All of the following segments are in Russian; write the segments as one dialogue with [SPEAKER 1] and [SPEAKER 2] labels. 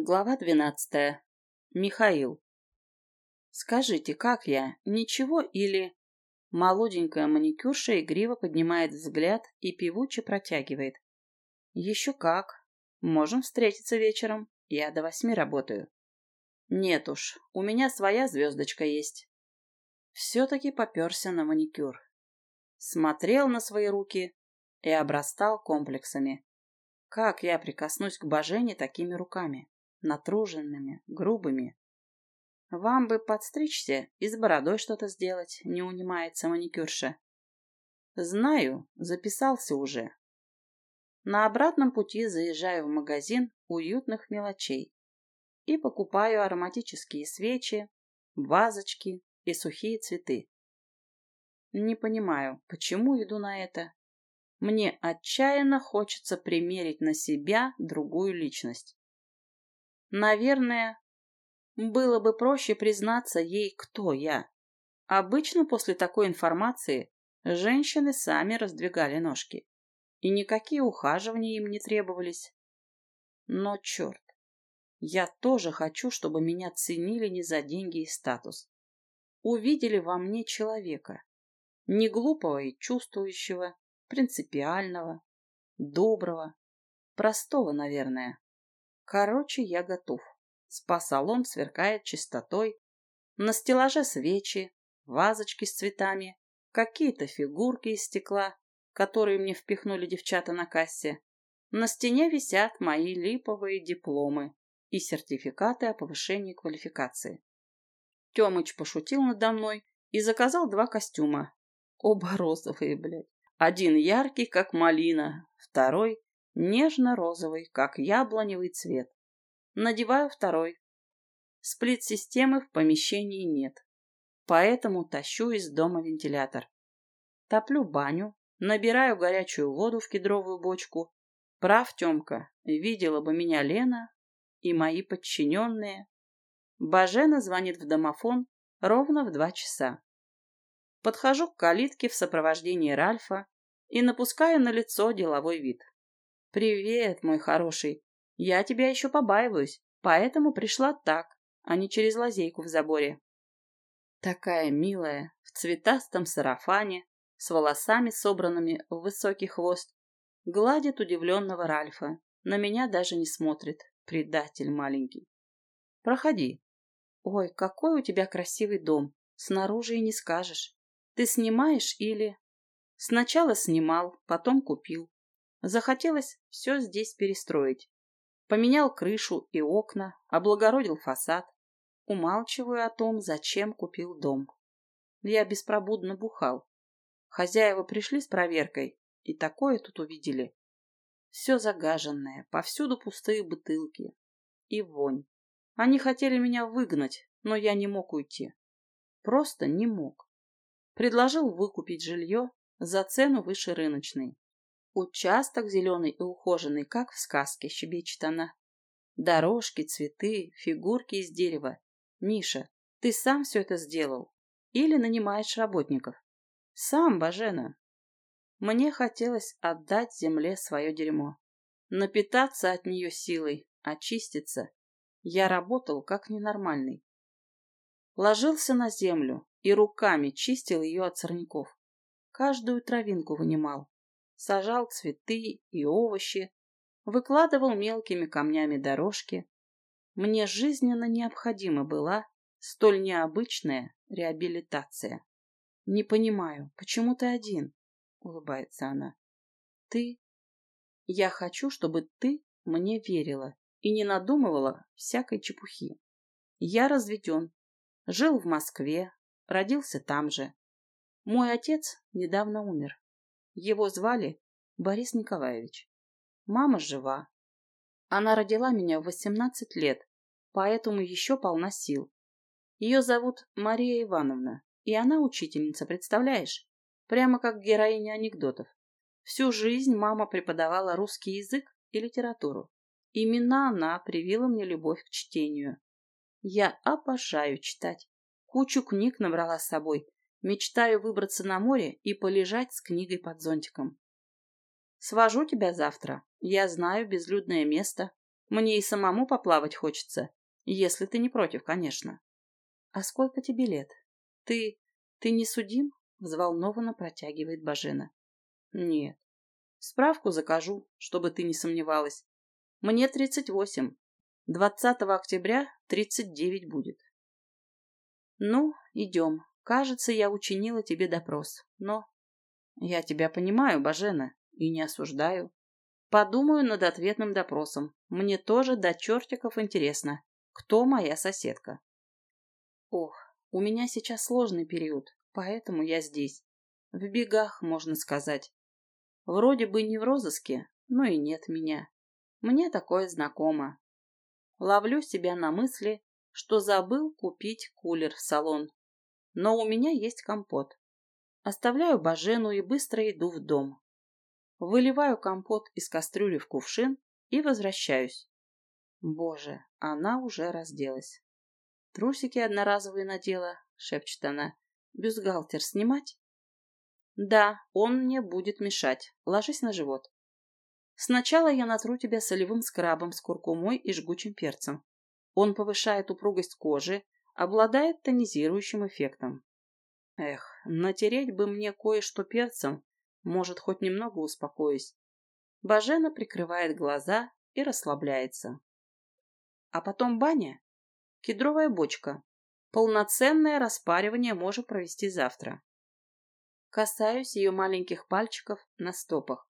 [SPEAKER 1] Глава двенадцатая. Михаил. Скажите, как я? Ничего или... Молоденькая маникюрша игриво поднимает взгляд и певуче протягивает. Еще как. Можем встретиться вечером. Я до восьми работаю. Нет уж, у меня своя звездочка есть. Все-таки поперся на маникюр. Смотрел на свои руки и обрастал комплексами. Как я прикоснусь к Божене такими руками? Натруженными, грубыми. «Вам бы подстричься и с бородой что-то сделать», — не унимается маникюрша. «Знаю, записался уже». На обратном пути заезжаю в магазин уютных мелочей и покупаю ароматические свечи, вазочки и сухие цветы. Не понимаю, почему иду на это. Мне отчаянно хочется примерить на себя другую личность. Наверное, было бы проще признаться ей, кто я. Обычно после такой информации женщины сами раздвигали ножки, и никакие ухаживания им не требовались. Но черт, я тоже хочу, чтобы меня ценили не за деньги и статус. Увидели во мне человека, не глупого и чувствующего, принципиального, доброго, простого, наверное. Короче, я готов. Спа-салон сверкает чистотой. На стеллаже свечи, вазочки с цветами, какие-то фигурки из стекла, которые мне впихнули девчата на кассе. На стене висят мои липовые дипломы и сертификаты о повышении квалификации. Тёмыч пошутил надо мной и заказал два костюма. Оба розовые, блядь. Один яркий, как малина, второй Нежно-розовый, как яблоневый цвет. Надеваю второй. Сплит-системы в помещении нет. Поэтому тащу из дома вентилятор. Топлю баню, набираю горячую воду в кедровую бочку. Прав, Тёмка, видела бы меня Лена и мои подчиненные. Бажена звонит в домофон ровно в два часа. Подхожу к калитке в сопровождении Ральфа и напускаю на лицо деловой вид. «Привет, мой хороший. Я тебя еще побаиваюсь, поэтому пришла так, а не через лазейку в заборе». Такая милая, в цветастом сарафане, с волосами, собранными в высокий хвост, гладит удивленного Ральфа. На меня даже не смотрит, предатель маленький. «Проходи». «Ой, какой у тебя красивый дом. Снаружи и не скажешь. Ты снимаешь или...» «Сначала снимал, потом купил. Захотелось все здесь перестроить. Поменял крышу и окна, облагородил фасад. Умалчиваю о том, зачем купил дом. Я беспробудно бухал. Хозяева пришли с проверкой, и такое тут увидели. Все загаженное, повсюду пустые бутылки. И вонь. Они хотели меня выгнать, но я не мог уйти. Просто не мог. Предложил выкупить жилье за цену выше рыночной. Участок зеленый и ухоженный, как в сказке, щебечет она. Дорожки, цветы, фигурки из дерева. Миша, ты сам все это сделал? Или нанимаешь работников? Сам, Бажена. Мне хотелось отдать земле свое дерьмо. Напитаться от нее силой, очиститься. Я работал как ненормальный. Ложился на землю и руками чистил ее от сорняков. Каждую травинку вынимал сажал цветы и овощи, выкладывал мелкими камнями дорожки. Мне жизненно необходима была столь необычная реабилитация. «Не понимаю, почему ты один?» — улыбается она. «Ты? Я хочу, чтобы ты мне верила и не надумывала всякой чепухи. Я разведен, жил в Москве, родился там же. Мой отец недавно умер. Его звали Борис Николаевич. Мама жива. Она родила меня в 18 лет, поэтому еще полна сил. Ее зовут Мария Ивановна, и она учительница, представляешь? Прямо как героиня анекдотов. Всю жизнь мама преподавала русский язык и литературу. Именно она привила мне любовь к чтению. Я обожаю читать. Кучу книг набрала с собой, Мечтаю выбраться на море и полежать с книгой под зонтиком. Свожу тебя завтра. Я знаю безлюдное место. Мне и самому поплавать хочется, если ты не против, конечно. А сколько тебе лет? Ты... ты не судим? Взволнованно протягивает Бажена. Нет. Справку закажу, чтобы ты не сомневалась. Мне тридцать восемь. Двадцатого октября тридцать девять будет. Ну, идем. Кажется, я учинила тебе допрос, но... Я тебя понимаю, Бажена, и не осуждаю. Подумаю над ответным допросом. Мне тоже до чертиков интересно, кто моя соседка. Ох, у меня сейчас сложный период, поэтому я здесь. В бегах, можно сказать. Вроде бы не в розыске, но и нет меня. Мне такое знакомо. Ловлю себя на мысли, что забыл купить кулер в салон. Но у меня есть компот. Оставляю Бажену и быстро иду в дом. Выливаю компот из кастрюли в кувшин и возвращаюсь. Боже, она уже разделась. Трусики одноразовые надела, шепчет она. Бюстгальтер снимать? Да, он мне будет мешать. Ложись на живот. Сначала я натру тебя солевым скрабом с куркумой и жгучим перцем. Он повышает упругость кожи, обладает тонизирующим эффектом. Эх, натереть бы мне кое-что перцем, может, хоть немного успокоюсь. Бажена прикрывает глаза и расслабляется. А потом баня. Кедровая бочка. Полноценное распаривание можем провести завтра. Касаюсь ее маленьких пальчиков на стопах.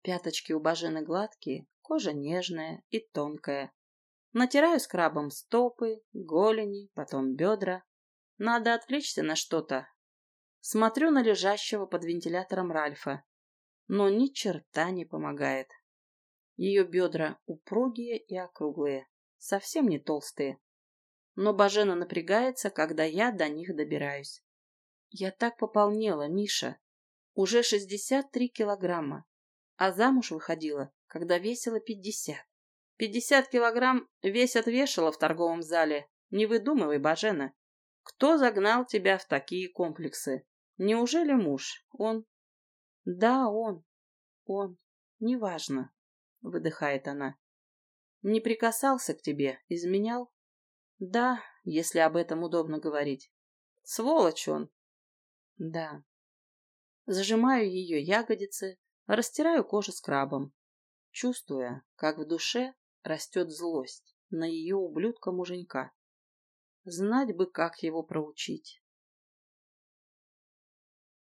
[SPEAKER 1] Пяточки у Бажены гладкие, кожа нежная и тонкая. Натираю скрабом стопы, голени, потом бедра. Надо отвлечься на что-то, Смотрю на лежащего под вентилятором Ральфа, но ни черта не помогает. Ее бедра упругие и округлые, совсем не толстые. Но Бажена напрягается, когда я до них добираюсь. Я так пополнела, Миша. Уже 63 килограмма. А замуж выходила, когда весила 50. 50 килограмм весь отвешала в торговом зале. Не выдумывай, Бажена. Кто загнал тебя в такие комплексы? Неужели муж? Он... Да, он. Он. Неважно, выдыхает она. Не прикасался к тебе, изменял? Да, если об этом удобно говорить. Сволочь он. Да. Зажимаю ее ягодицы, растираю кожу скрабом, чувствуя, как в душе растет злость на ее ублюдка-муженька. Знать бы, как его проучить.